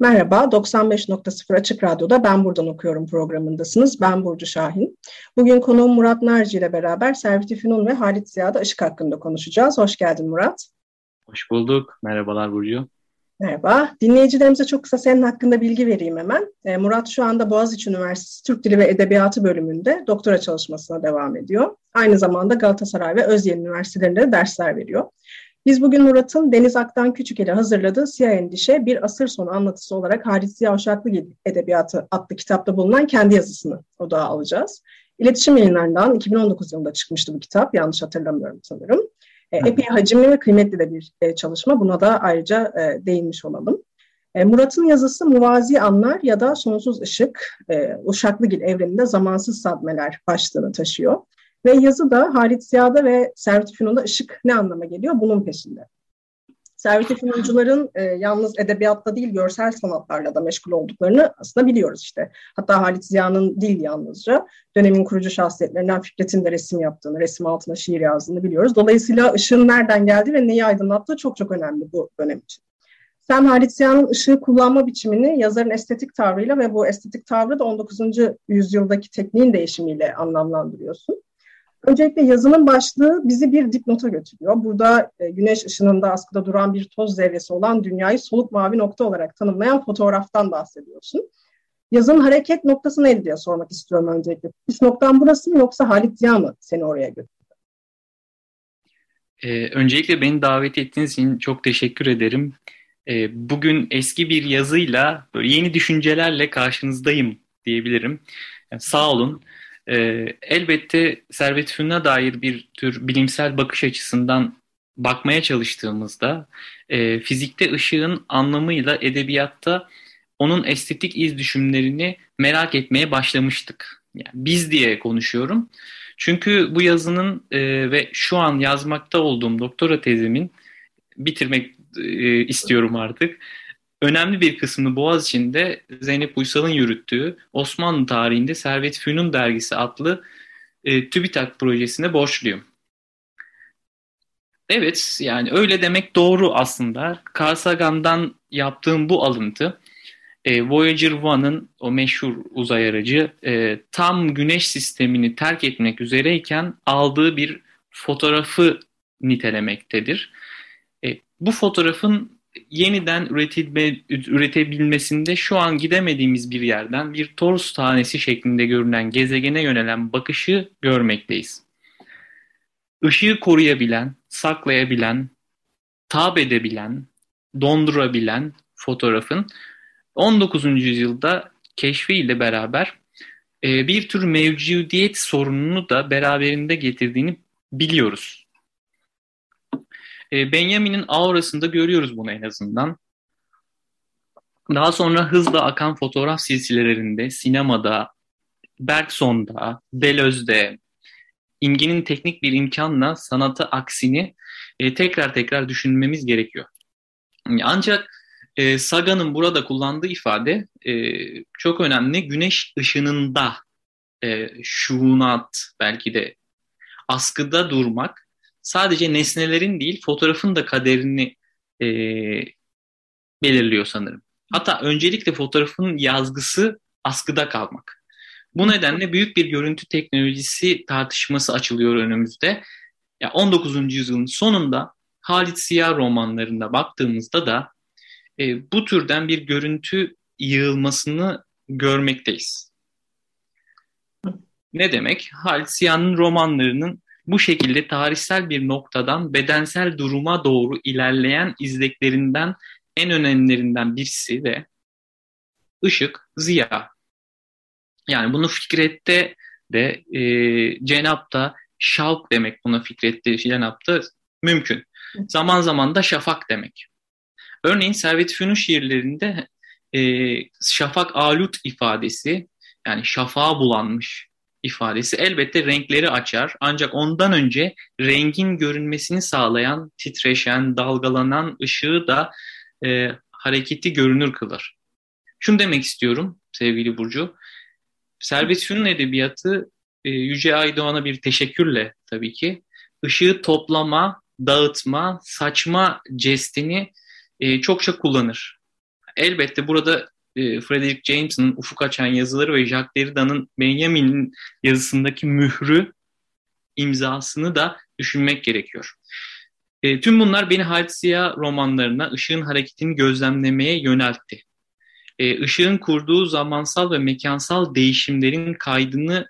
Merhaba, 95.0 Açık Radyo'da Ben Buradan Okuyorum programındasınız. Ben Burcu Şahin. Bugün konuğum Murat Narci ile beraber Servet Fünun ve Halit Ziya'da ışık hakkında konuşacağız. Hoş geldin Murat. Hoş bulduk. Merhabalar Burcu. Merhaba. Dinleyicilerimize çok kısa senin hakkında bilgi vereyim hemen. E, Murat şu anda Boğaziçi Üniversitesi Türk Dili ve Edebiyatı bölümünde doktora çalışmasına devam ediyor. Aynı zamanda Galatasaray ve Özyeğin Üniversitelerinde de dersler veriyor. Biz bugün Murat'ın Deniz Aktan Küçük ile hazırladığı Siyah Endişe bir asır sonu anlatısı olarak Halit Ziya Uşaklı Edebiyatı adlı kitapta bulunan kendi yazısını odağa alacağız. İletişim yayınlarından 2019 yılında çıkmıştı bu kitap. Yanlış hatırlamıyorum sanırım. E, epey hacimli ve kıymetli de bir e, çalışma. Buna da ayrıca e, değinmiş olalım. Murat'ın yazısı Muvazi Anlar ya da Sonsuz Işık, Uşaklıgil evreninde zamansız sadmeler başlığını taşıyor. Ve yazı da Halit Ziya'da ve Servet Fünun'da ışık ne anlama geliyor bunun peşinde. Servet Fünuncuların e, yalnız edebiyatta değil görsel sanatlarla da meşgul olduklarını aslında biliyoruz işte. Hatta Halit Ziya'nın değil yalnızca dönemin kurucu şahsiyetlerinden Fikret'in de resim yaptığını, resim altına şiir yazdığını biliyoruz. Dolayısıyla ışığın nereden geldiği ve neyi aydınlattığı çok çok önemli bu dönem için. Sen Halit Ziya'nın ışığı kullanma biçimini yazarın estetik tavrıyla ve bu estetik tavrı da 19. yüzyıldaki tekniğin değişimiyle anlamlandırıyorsun. Öncelikle yazının başlığı bizi bir dipnota götürüyor. Burada e, güneş ışınında askıda duran bir toz zerresi olan dünyayı soluk mavi nokta olarak tanımlayan fotoğraftan bahsediyorsun. Yazın hareket noktası neydi diye sormak istiyorum öncelikle. Üst noktan burası mı yoksa Halit Ziya mı seni oraya götürdü? Ee, öncelikle beni davet ettiğiniz için çok teşekkür ederim. Ee, bugün eski bir yazıyla böyle yeni düşüncelerle karşınızdayım diyebilirim. Yani sağ olun. E, elbette Servet Fünun'a dair bir tür bilimsel bakış açısından bakmaya çalıştığımızda e, fizikte ışığın anlamıyla edebiyatta onun estetik iz düşümlerini merak etmeye başlamıştık. Yani biz diye konuşuyorum. Çünkü bu yazının e, ve şu an yazmakta olduğum doktora tezimin bitirmek e, istiyorum artık önemli bir kısmını Boğaziçi'nde Zeynep Uysal'ın yürüttüğü Osmanlı tarihinde Servet Fünun dergisi adlı e, TÜBİTAK projesine borçluyum. Evet yani öyle demek doğru aslında. Carl Sagan'dan yaptığım bu alıntı e, Voyager 1'ın o meşhur uzay aracı e, tam güneş sistemini terk etmek üzereyken aldığı bir fotoğrafı nitelemektedir. E, bu fotoğrafın yeniden üretilme, üretebilmesinde şu an gidemediğimiz bir yerden bir torus tanesi şeklinde görünen gezegene yönelen bakışı görmekteyiz. Işığı koruyabilen, saklayabilen, tab edebilen, dondurabilen fotoğrafın 19. yüzyılda keşfiyle beraber e, bir tür mevcudiyet sorununu da beraberinde getirdiğini biliyoruz. E, Benjamin'in aurasında görüyoruz bunu en azından. Daha sonra hızla akan fotoğraf silsilelerinde, sinemada, Bergson'da, Deleuze'de, imgenin teknik bir imkanla sanatı aksini e, tekrar tekrar düşünmemiz gerekiyor. Ancak e, Sagan'ın burada kullandığı ifade e, çok önemli. Güneş ışınında e, şuunat belki de askıda durmak sadece nesnelerin değil fotoğrafın da kaderini e, belirliyor sanırım. Hatta öncelikle fotoğrafın yazgısı askıda kalmak. Bu nedenle büyük bir görüntü teknolojisi tartışması açılıyor önümüzde. Ya 19. yüzyılın sonunda Halit Ziya romanlarında baktığımızda da e, bu türden bir görüntü yığılmasını görmekteyiz. Ne demek? Halit Ziya'nın romanlarının bu şekilde tarihsel bir noktadan bedensel duruma doğru ilerleyen izleklerinden en önemlilerinden birisi de ışık, ziya. Yani bunu Fikret'te de e, Cenap'ta şalk demek buna Fikret'te yaptı mümkün. Zaman zaman da şafak demek. Örneğin Servet Fünun şiirlerinde e, şafak alut ifadesi yani şafağa bulanmış ifadesi elbette renkleri açar. Ancak ondan önce rengin görünmesini sağlayan, titreşen, dalgalanan ışığı da e, hareketi görünür kılar. Şunu demek istiyorum sevgili Burcu. Servet Fünun edebiyatı e, Yüce Aydoğan'a bir teşekkürle tabii ki ışığı toplama, dağıtma, saçma jestini e, çokça kullanır. Elbette burada e, Frederick James'in ufuk açan yazıları ve Jacques Derrida'nın Benjamin'in yazısındaki mührü imzasını da düşünmek gerekiyor. E, tüm bunlar beni Halit romanlarına ışığın hareketini gözlemlemeye yöneltti. E, ışığın kurduğu zamansal ve mekansal değişimlerin kaydını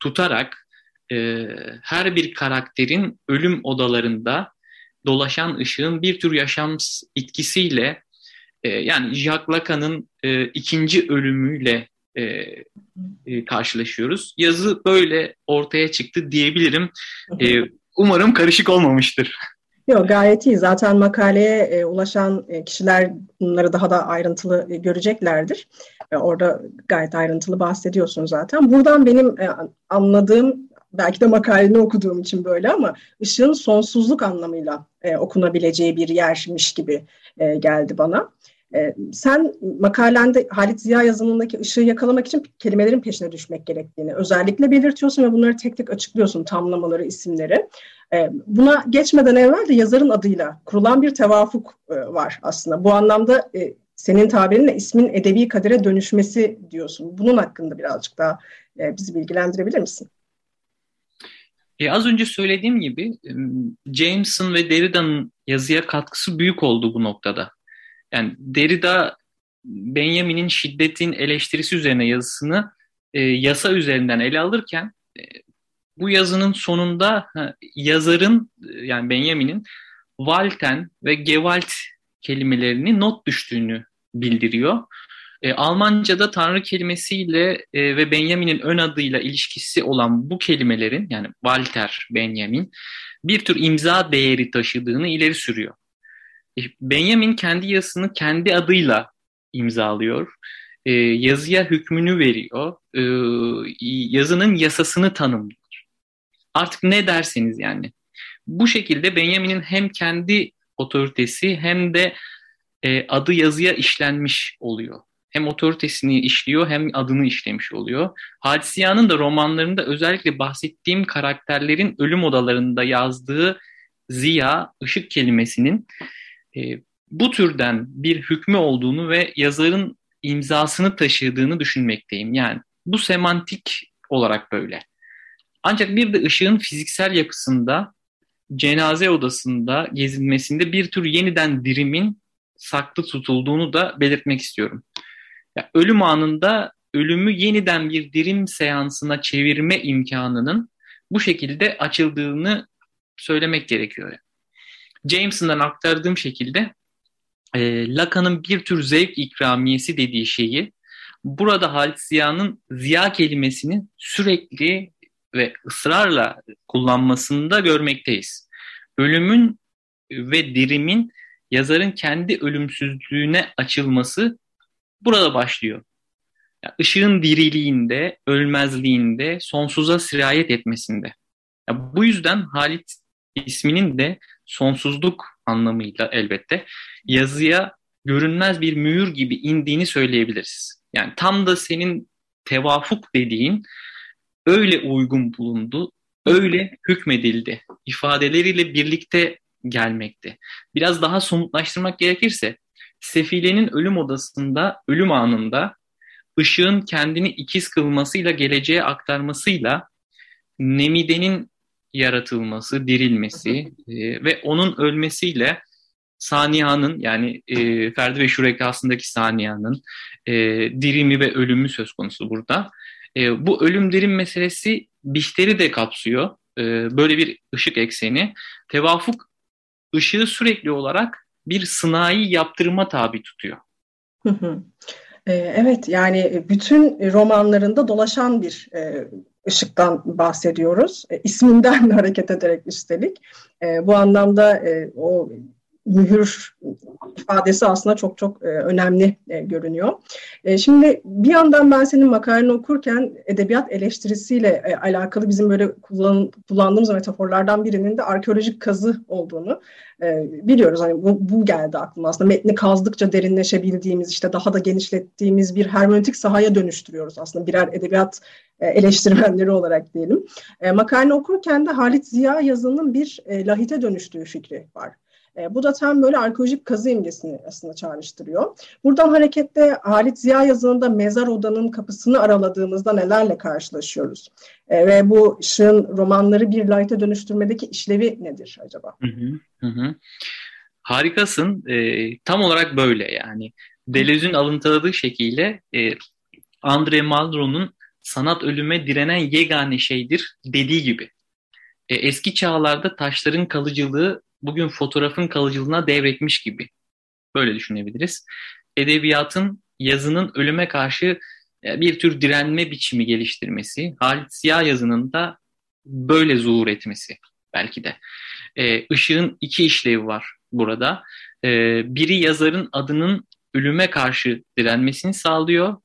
tutarak e, her bir karakterin ölüm odalarında dolaşan ışığın bir tür yaşam etkisiyle e, yani Jacques Lacan'ın e, ikinci ölümüyle e, e, karşılaşıyoruz. Yazı böyle ortaya çıktı diyebilirim. E, umarım karışık olmamıştır. Yok gayet iyi. Zaten makaleye e, ulaşan e, kişiler bunları daha da ayrıntılı e, göreceklerdir. E, orada gayet ayrıntılı bahsediyorsun zaten. Buradan benim e, anladığım belki de makaleni okuduğum için böyle ama ışığın sonsuzluk anlamıyla e, okunabileceği bir yermiş gibi e, geldi bana. E, sen makalende Halit Ziya yazımındaki ışığı yakalamak için kelimelerin peşine düşmek gerektiğini özellikle belirtiyorsun ve bunları tek tek açıklıyorsun tamlamaları, isimleri. E, buna geçmeden evvel de yazarın adıyla kurulan bir tevafuk e, var aslında. Bu anlamda e, senin tabirinle ismin edebi kadere dönüşmesi diyorsun. Bunun hakkında birazcık daha e, bizi bilgilendirebilir misin? E, az önce söylediğim gibi Jameson ve Derrida'nın yazıya katkısı büyük oldu bu noktada. Yani Derrida Benjamin'in şiddetin eleştirisi üzerine yazısını e, yasa üzerinden ele alırken e, bu yazının sonunda ha, yazarın yani Benjamin'in Walten ve Gewalt kelimelerini not düştüğünü bildiriyor. E, Almanca'da Tanrı kelimesiyle e, ve Benjamin'in ön adıyla ilişkisi olan bu kelimelerin yani Walter Benjamin bir tür imza değeri taşıdığını ileri sürüyor. Benjamin kendi yazısını kendi adıyla imzalıyor. E, yazıya hükmünü veriyor. E, yazının yasasını tanımlıyor. Artık ne derseniz yani. Bu şekilde Benjamin'in hem kendi otoritesi hem de e, adı yazıya işlenmiş oluyor hem otoritesini işliyor hem adını işlemiş oluyor. Hadisiya'nın da romanlarında özellikle bahsettiğim karakterlerin ölüm odalarında yazdığı ziya, ışık kelimesinin bu türden bir hükmü olduğunu ve yazarın imzasını taşıdığını düşünmekteyim. Yani bu semantik olarak böyle. Ancak bir de ışığın fiziksel yapısında cenaze odasında gezinmesinde bir tür yeniden dirimin saklı tutulduğunu da belirtmek istiyorum. Ya, ölüm anında ölümü yeniden bir dirim seansına çevirme imkanının bu şekilde açıldığını söylemek gerekiyor. Jameson'dan aktardığım şekilde e, Lacan'ın bir tür zevk ikramiyesi dediği şeyi burada Halit Ziya'nın ziya kelimesini sürekli ve ısrarla kullanmasında görmekteyiz. Ölümün ve dirimin yazarın kendi ölümsüzlüğüne açılması burada başlıyor. Yani ışığın diriliğinde, ölmezliğinde, sonsuza sirayet etmesinde. Yani bu yüzden Halit isminin de sonsuzluk anlamıyla elbette yazıya görünmez bir mühür gibi indiğini söyleyebiliriz. Yani tam da senin tevafuk dediğin öyle uygun bulundu, öyle hükmedildi. ifadeleriyle birlikte gelmekte. Biraz daha somutlaştırmak gerekirse Sefile'nin ölüm odasında, ölüm anında ışığın kendini ikiz kılmasıyla, geleceğe aktarmasıyla Nemide'nin yaratılması, dirilmesi e, ve onun ölmesiyle Saniya'nın yani e, Ferdi ve Şurekasındaki Saniya'nın e, dirimi ve ölümü söz konusu burada. E, bu ölüm dirim meselesi Bihter'i de kapsıyor. E, böyle bir ışık ekseni. Tevafuk ışığı sürekli olarak bir sınai yaptırıma tabi tutuyor. Ee, evet yani bütün romanlarında dolaşan bir e, ışıktan bahsediyoruz. E, isminden hareket ederek üstelik. E, bu anlamda e, o mühür ifadesi aslında çok çok e, önemli e, görünüyor. E, şimdi bir yandan ben senin makaleni okurken edebiyat eleştirisiyle e, alakalı bizim böyle kullan, kullandığımız metaforlardan birinin de arkeolojik kazı olduğunu e, biliyoruz. Hani bu, bu geldi aklıma aslında. Metni kazdıkça derinleşebildiğimiz, işte daha da genişlettiğimiz bir hermeneutik sahaya dönüştürüyoruz aslında birer edebiyat eleştirmenleri olarak diyelim. E, makaleni okurken de Halit Ziya yazının bir e, lahite dönüştüğü fikri var. E, bu da tam böyle arkeolojik kazı imgesini aslında çağrıştırıyor. Buradan hareketle Halit Ziya yazınında mezar odanın kapısını araladığımızda nelerle karşılaşıyoruz? E, ve bu Işık'ın romanları bir layta dönüştürmedeki işlevi nedir acaba? Hı hı, hı. Harikasın. E, tam olarak böyle yani. Deleuze'ün alıntıladığı şekilde e, André Malraux'un sanat ölüme direnen yegane şeydir dediği gibi. E, eski çağlarda taşların kalıcılığı bugün fotoğrafın kalıcılığına devretmiş gibi. Böyle düşünebiliriz. Edebiyatın yazının ölüme karşı e, bir tür direnme biçimi geliştirmesi, Halit Siyah yazının da böyle zuhur etmesi belki de. E, ışığın iki işlevi var burada. E, biri yazarın adının ölüme karşı direnmesini sağlıyor.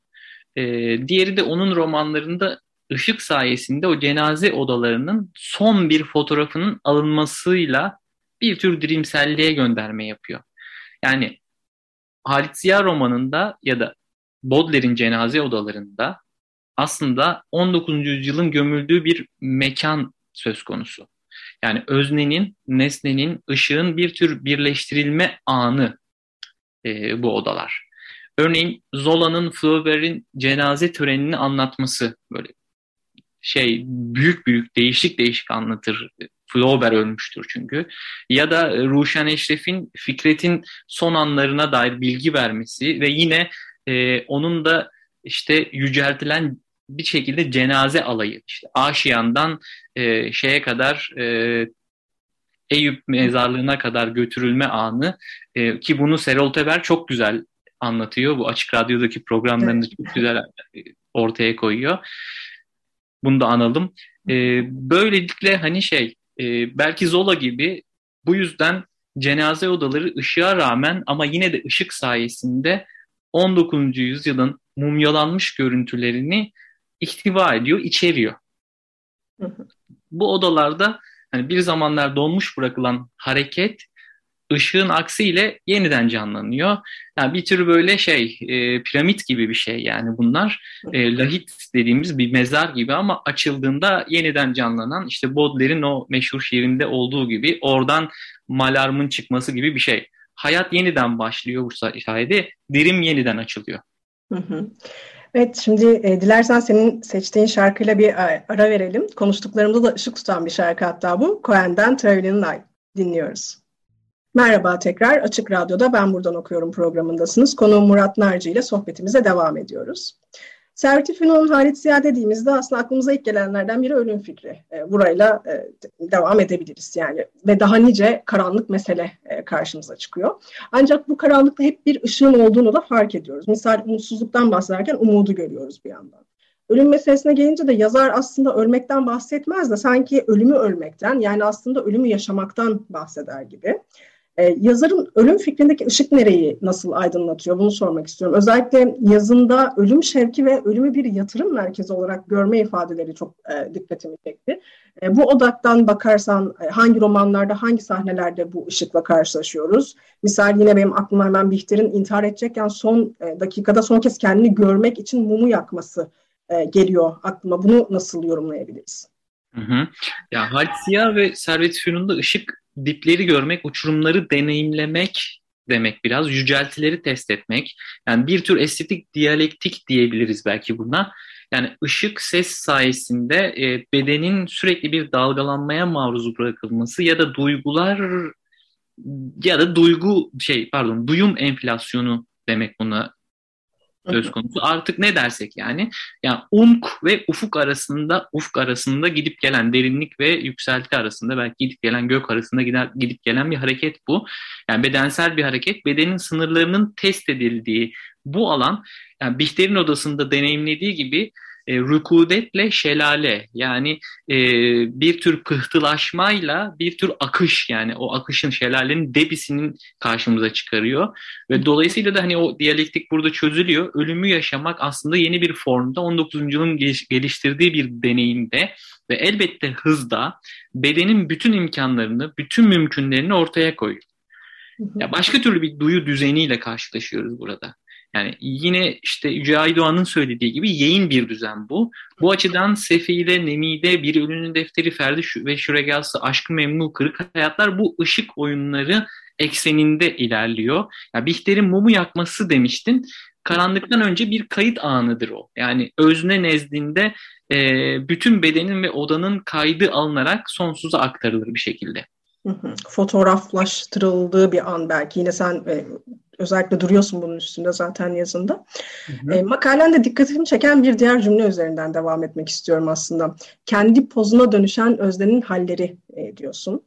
E, diğeri de onun romanlarında ışık sayesinde o cenaze odalarının son bir fotoğrafının alınmasıyla bir tür dirimselliğe gönderme yapıyor. Yani Halit Ziya romanında ya da Baudelaire'in cenaze odalarında aslında 19. yüzyılın gömüldüğü bir mekan söz konusu. Yani öznenin, nesnenin, ışığın bir tür birleştirilme anı e, bu odalar. Örneğin Zola'nın Flaubert'in cenaze törenini anlatması böyle şey büyük büyük değişik değişik anlatır Flaubert ölmüştür çünkü. Ya da e, Ruşen Eşref'in Fikret'in son anlarına dair bilgi vermesi ve yine e, onun da işte yüceltilen bir şekilde cenaze alayı. işte Aşiyan'dan e, şeye kadar e, Eyüp mezarlığına kadar götürülme anı e, ki bunu Serol Teber çok güzel anlatıyor. Bu Açık Radyo'daki programlarında çok güzel e, ortaya koyuyor. Bunu da analım. E, böylelikle hani şey e, belki Zola gibi bu yüzden cenaze odaları ışığa rağmen ama yine de ışık sayesinde 19. yüzyılın mumyalanmış görüntülerini ihtiva ediyor, içeriyor. Bu odalarda hani bir zamanlar donmuş bırakılan hareket ışığın aksiyle yeniden canlanıyor. Yani bir tür böyle şey e, piramit gibi bir şey yani bunlar e, lahit dediğimiz bir mezar gibi ama açıldığında yeniden canlanan işte Baudelaire'in o meşhur şiirinde olduğu gibi oradan malarmın çıkması gibi bir şey. Hayat yeniden başlıyor bu sayede dirim yeniden açılıyor. Evet şimdi e, dilersen senin seçtiğin şarkıyla bir ara verelim. Konuştuklarımda da ışık tutan bir şarkı hatta bu. Cohen'den Traveling Light dinliyoruz. Merhaba tekrar Açık Radyo'da Ben Buradan Okuyorum programındasınız. Konuğum Murat Narcı ile sohbetimize devam ediyoruz. Servet Fünun'un Halit Ziya dediğimizde aslında aklımıza ilk gelenlerden biri ölüm fikri. E, burayla e, devam edebiliriz yani ve daha nice karanlık mesele e, karşımıza çıkıyor. Ancak bu karanlıkta hep bir ışığın olduğunu da fark ediyoruz. Misal umutsuzluktan bahsederken umudu görüyoruz bir yandan. Ölüm meselesine gelince de yazar aslında ölmekten bahsetmez de sanki ölümü ölmekten yani aslında ölümü yaşamaktan bahseder gibi. Ee, yazarın ölüm fikrindeki ışık nereyi nasıl aydınlatıyor bunu sormak istiyorum. Özellikle yazında ölüm şevki ve ölümü bir yatırım merkezi olarak görme ifadeleri çok e, dikkatimi çekti. E, bu odaktan bakarsan e, hangi romanlarda, hangi sahnelerde bu ışıkla karşılaşıyoruz? Misal yine benim aklıma hemen Bihter'in intihar edecekken son e, dakikada son kez kendini görmek için mumu yakması e, geliyor aklıma. Bunu nasıl yorumlayabiliriz? Hı hı. Ya Halit Ziya ve Servet Fünun'da ışık dipleri görmek, uçurumları deneyimlemek demek biraz. Yüceltileri test etmek. Yani bir tür estetik diyalektik diyebiliriz belki buna. Yani ışık ses sayesinde e, bedenin sürekli bir dalgalanmaya maruz bırakılması ya da duygular ya da duygu şey pardon duyum enflasyonu demek buna söz konusu. Artık ne dersek yani. Yani umk ve ufuk arasında ufuk arasında gidip gelen derinlik ve yükselti arasında belki gidip gelen gök arasında gider, gidip gelen bir hareket bu. Yani bedensel bir hareket. Bedenin sınırlarının test edildiği bu alan yani Bihter'in odasında deneyimlediği gibi e, rükudetle şelale yani e, bir tür pıhtılaşmayla bir tür akış yani o akışın şelalenin debisinin karşımıza çıkarıyor ve dolayısıyla da hani o diyalektik burada çözülüyor. Ölümü yaşamak aslında yeni bir formda 19. yılın geliştirdiği bir deneyimde ve elbette hızda bedenin bütün imkanlarını, bütün mümkünlerini ortaya koyuyor. Ya başka türlü bir duyu düzeniyle karşılaşıyoruz burada. Yani yine işte Yüce Aydoğan'ın söylediği gibi yayın bir düzen bu. Bu açıdan Sefile, Nemide, Bir Ölünün Defteri, Ferdi ve Şüregası, Aşkı Memnu, Kırık Hayatlar bu ışık oyunları ekseninde ilerliyor. Ya Bihter'in mumu yakması demiştin. Karanlıktan önce bir kayıt anıdır o. Yani özne nezdinde e, bütün bedenin ve odanın kaydı alınarak sonsuza aktarılır bir şekilde. Fotoğraflaştırıldığı bir an belki. Yine sen e, özellikle duruyorsun bunun üstünde zaten yazında. Hı hı. E, makalende dikkatimi çeken bir diğer cümle üzerinden devam etmek istiyorum aslında. Kendi pozuna dönüşen öznenin halleri e, diyorsun.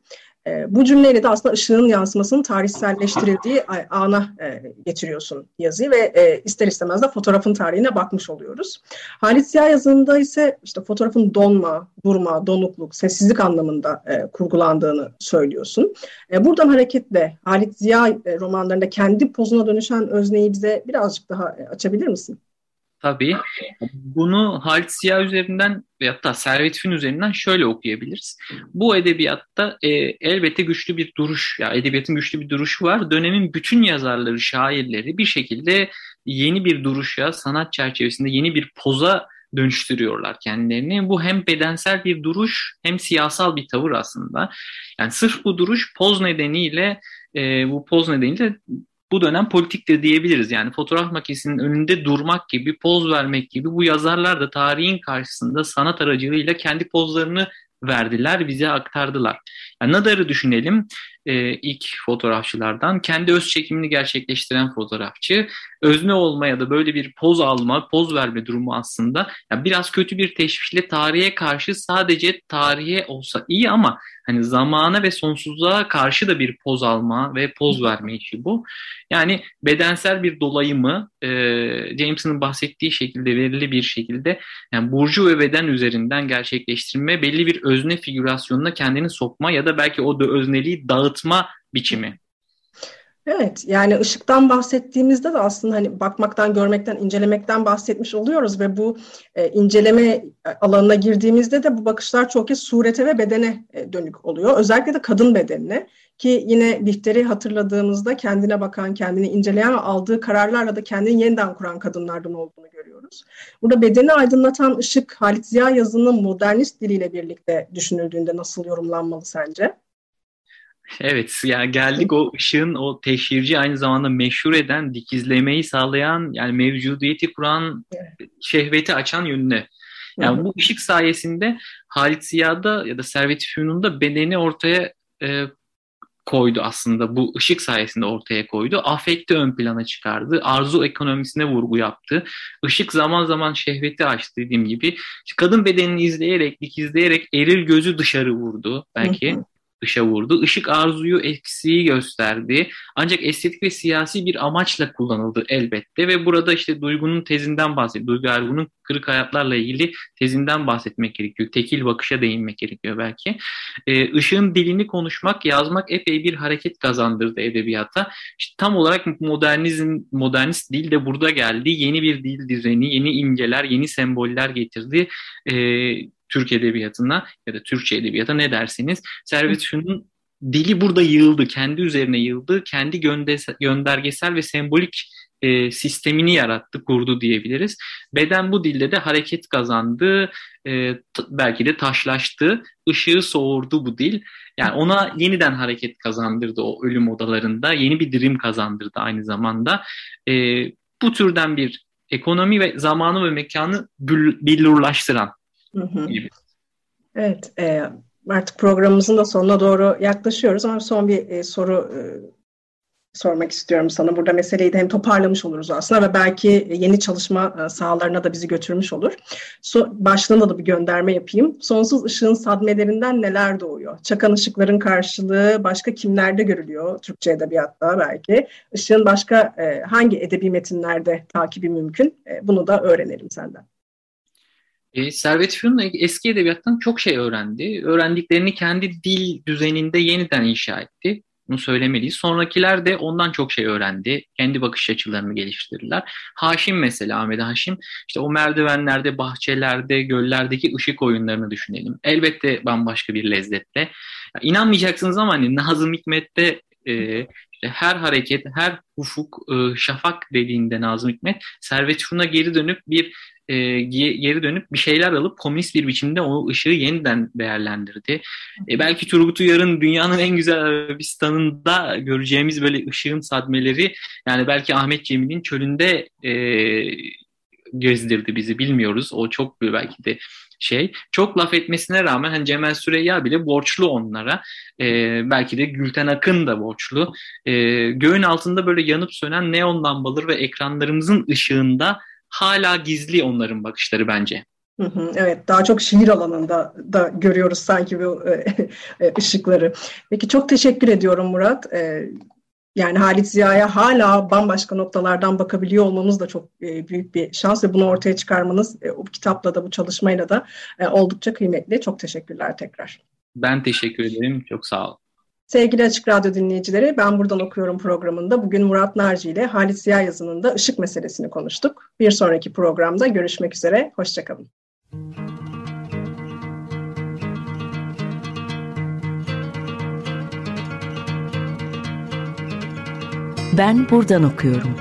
E, bu cümleyle de aslında ışığın yansımasının tarihselleştirildiği ana e, getiriyorsun yazıyı ve e, ister istemez de fotoğrafın tarihine bakmış oluyoruz. Halit Ziya yazında ise işte fotoğrafın donma, durma, donukluk, sessizlik anlamında e, kurgulandığını söylüyorsun. E, buradan hareketle Halit Ziya e, romanlarında kendi pozuna dönüşen özneyi bize birazcık daha e, açabilir misin? Tabii. Bunu Halit Ziya üzerinden ve hatta Servet Fin üzerinden şöyle okuyabiliriz. Bu edebiyatta e, elbette güçlü bir duruş, ya edebiyatın güçlü bir duruşu var. Dönemin bütün yazarları, şairleri bir şekilde yeni bir duruşa, sanat çerçevesinde yeni bir poza dönüştürüyorlar kendilerini. Bu hem bedensel bir duruş hem siyasal bir tavır aslında. Yani sırf bu duruş poz nedeniyle e, bu poz nedeniyle bu dönem politiktir diyebiliriz. Yani fotoğraf makinesinin önünde durmak gibi, poz vermek gibi bu yazarlar da tarihin karşısında sanat aracılığıyla kendi pozlarını verdiler, bize aktardılar. Nadar'ı düşünelim e, ilk fotoğrafçılardan. Kendi öz çekimini gerçekleştiren fotoğrafçı. Özne olma ya da böyle bir poz alma, poz verme durumu aslında biraz kötü bir teşvikle tarihe karşı sadece tarihe olsa iyi ama hani zamana ve sonsuzluğa karşı da bir poz alma ve poz verme işi bu. Yani bedensel bir dolayımı e, bahsettiği şekilde verili bir şekilde yani burcu ve beden üzerinden gerçekleştirme belli bir özne figürasyonuna kendini sokma ya da belki o da özneliği dağıtma biçimi. Evet yani ışıktan bahsettiğimizde de aslında hani bakmaktan, görmekten, incelemekten bahsetmiş oluyoruz ve bu e, inceleme alanına girdiğimizde de bu bakışlar çok kez surete ve bedene e, dönük oluyor. Özellikle de kadın bedenine ki yine Bihter'i hatırladığımızda kendine bakan, kendini inceleyen ve aldığı kararlarla da kendini yeniden kuran kadınlardan olduğunu görüyoruz. Burada bedeni aydınlatan ışık Halit Ziya yazının modernist diliyle birlikte düşünüldüğünde nasıl yorumlanmalı sence? Evet yani geldik o ışığın o teşhirci aynı zamanda meşhur eden, dikizlemeyi sağlayan yani mevcudiyeti kuran, şehveti açan yönüne. Yani Hı-hı. bu ışık sayesinde Halit Ziya'da ya da Servet Fünun'da bedeni ortaya e, koydu aslında. Bu ışık sayesinde ortaya koydu. Afekti ön plana çıkardı. Arzu ekonomisine vurgu yaptı. Işık zaman zaman şehveti açtı dediğim gibi. Kadın bedenini izleyerek, dikizleyerek eril gözü dışarı vurdu belki. Hı hı dışa vurdu. Işık arzuyu eksiği gösterdi. Ancak estetik ve siyasi bir amaçla kullanıldı elbette ve burada işte Duygu'nun tezinden bahsediyor. Duygu Ergun'un kırık hayatlarla ilgili tezinden bahsetmek gerekiyor. Tekil bakışa değinmek gerekiyor belki. Ee, ışığın dilini konuşmak, yazmak epey bir hareket kazandırdı edebiyata. İşte tam olarak modernizm, modernist dil de burada geldi. Yeni bir dil düzeni, yeni imgeler, yeni semboller getirdi. Ee, Türk Edebiyatı'na ya da Türkçe Edebiyata ne dersiniz? Servet Fünun'un dili burada yığıldı, kendi üzerine yığıldı, kendi göndergesel ve sembolik e, sistemini yarattı, kurdu diyebiliriz. Beden bu dilde de hareket kazandı, e, belki de taşlaştı, ışığı soğurdu bu dil. Yani ona yeniden hareket kazandırdı o ölüm odalarında, yeni bir dirim kazandırdı aynı zamanda. E, bu türden bir ekonomi ve zamanı ve mekanı billurlaştıran Hı hı. Evet, e, artık programımızın da sonuna doğru yaklaşıyoruz ama son bir e, soru e, sormak istiyorum sana. Burada meseleyi de hem toparlamış oluruz aslında ve belki yeni çalışma e, sahalarına da bizi götürmüş olur. So, başlığına da bir gönderme yapayım. Sonsuz ışığın sadmelerinden neler doğuyor? Çakan ışıkların karşılığı başka kimlerde görülüyor? Türkçe edebiyatta belki. Işığın başka e, hangi edebi metinlerde takibi mümkün? E, bunu da öğrenelim senden. E, Servet Fünun eski edebiyattan çok şey öğrendi. Öğrendiklerini kendi dil düzeninde yeniden inşa etti. Bunu söylemeliyiz. Sonrakiler de ondan çok şey öğrendi. Kendi bakış açılarını geliştirdiler. Haşim mesela Ahmet Haşim işte o merdivenlerde, bahçelerde, göllerdeki ışık oyunlarını düşünelim. Elbette bambaşka bir lezzetle. Ya, inanmayacaksınız ama hani Nazım Hikmet'te e, işte her hareket, her ufuk, e, şafak dediğinde Nazım Hikmet Servet Fünun'a geri dönüp bir e, geri dönüp bir şeyler alıp komünist bir biçimde o ışığı yeniden değerlendirdi. E, belki Turgut Uyar'ın dünyanın en güzel Arabistan'ında göreceğimiz böyle ışığın sadmeleri yani belki Ahmet Cemil'in çölünde e, gezdirdi bizi bilmiyoruz. O çok belki de şey. Çok laf etmesine rağmen hani Cemal Süreyya bile borçlu onlara. E, belki de Gülten Akın da borçlu. E, göğün altında böyle yanıp sönen neon lambaları ve ekranlarımızın ışığında hala gizli onların bakışları bence. Evet, daha çok şiir alanında da görüyoruz sanki bu e, e, ışıkları. Peki çok teşekkür ediyorum Murat. E, yani Halit Ziya'ya hala bambaşka noktalardan bakabiliyor olmamız da çok büyük bir şans ve bunu ortaya çıkarmanız o kitapla da bu çalışmayla da oldukça kıymetli. Çok teşekkürler tekrar. Ben teşekkür ederim. Çok sağ olun. Sevgili Açık Radyo dinleyicileri, ben buradan okuyorum programında. Bugün Murat Narci ile Halit Ziya yazınında ışık meselesini konuştuk. Bir sonraki programda görüşmek üzere, hoşçakalın. Ben buradan okuyorum.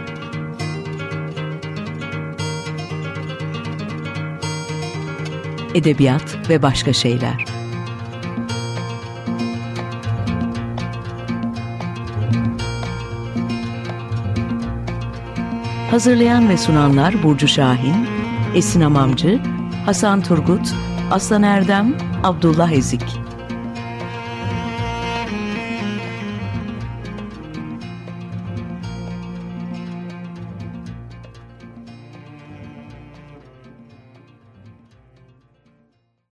Edebiyat ve başka şeyler. Hazırlayan ve sunanlar Burcu Şahin, Esin Amamcı, Hasan Turgut, Aslan Erdem, Abdullah Ezik.